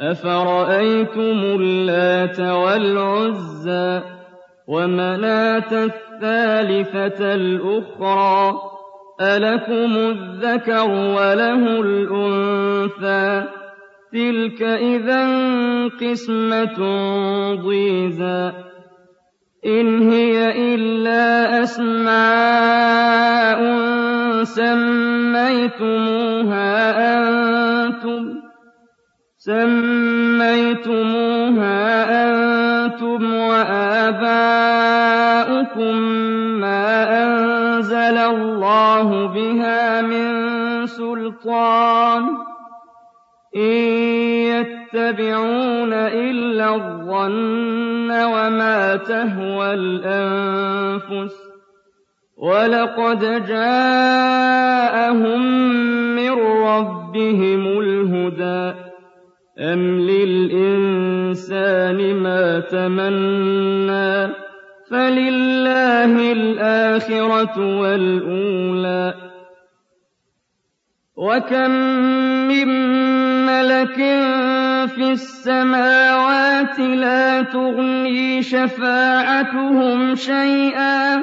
أفرأيتم اللات والعزى ومناة الثالثة الأخرى ألكم الذكر وله الأنثى تلك إذا قسمة ضيزى إن هي إلا أسماء سميتموها أنتم سميتموها أنتم وآباؤكم ما أنزل الله بها من سلطان إن يتبعون إلا الظن وما تهوى الأنفس ولقد جاءهم من ربهم الهدى أم للإنسان ما تمنى فلله الآخرة والأولى وكم من ملك في السماوات لا تغني شفاعتهم شيئا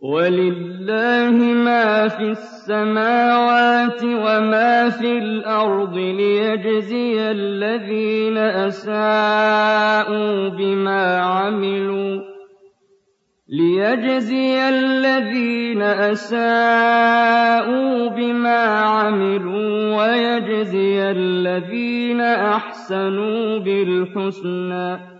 ولله ما في السماوات وما في الأرض ليجزي الذين أساءوا بما عملوا ليجزي الذين أساءوا بما عملوا ويجزي الذين أحسنوا بالحسنى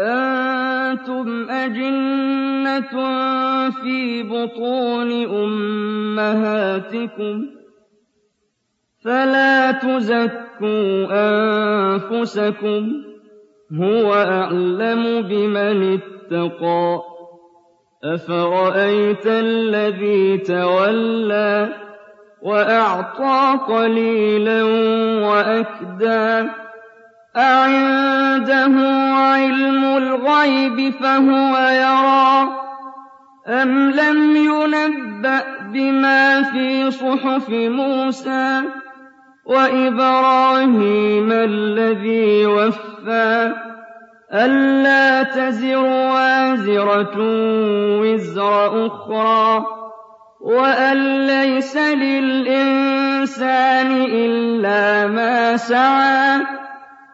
أنتم أَجِنَّةٌ فِي بُطُونِ أُمَّهَاتِكُمْ ۖ فَلَا تُزَكُّوا أَنفُسَكُمْ ۖ هُوَ أَعْلَمُ بِمَنِ اتَّقَىٰ أَفَرَأَيْتَ الَّذِي تَوَلَّىٰ وَأَعْطَىٰ قَلِيلًا وَأَكْدَىٰ أَعِندَهُ عِلْمُ الْغَيْبِ فَهُوَ يَرَىٰ أَمْ لَمْ يُنَبَّأْ بِمَا فِي صُحُفِ مُوسَىٰ وَإِبْرَاهِيمَ الَّذِي وَفَّىٰ أَلَّا تَزِرُ وَازِرَةٌ وِزْرَ أُخْرَىٰ وَأَن لَّيْسَ لِلْإِنسَانِ إِلَّا مَا سَعَىٰ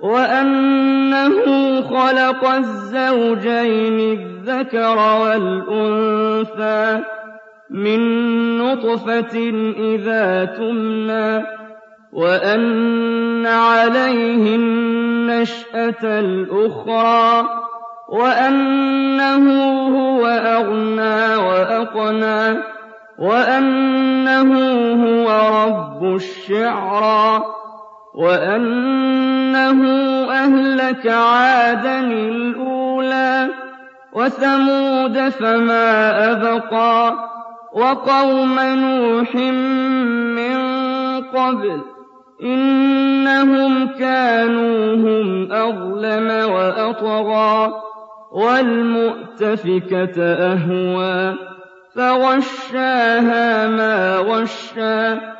وَأَنَّهُ خَلَقَ الزَّوْجَيْنِ الذَّكَرَ وَالْأُنثَىٰ مِن نُّطْفَةٍ إِذَا تُمْنَىٰ وَأَنَّ عَلَيْهِ النَّشْأَةَ الْأُخْرَىٰ وَأَنَّهُ هُوَ أَغْنَىٰ وَأَقْنَىٰ وَأَنَّهُ هُوَ رَبُّ الشِّعْرَىٰ. وَأَنَّهُ أَهْلَكَ عَادًا الْأُولَىٰ وَثَمُودَ فَمَا أَبْقَىٰ وَقَوْمَ نُوحٍ مِّن قَبْلُ ۖ إِنَّهُمْ كَانُوا هُمْ أَظْلَمَ وَأَطْغَىٰ وَالْمُؤْتَفِكَةَ أَهْوَىٰ فَغَشَّاهَا مَا غَشَّىٰ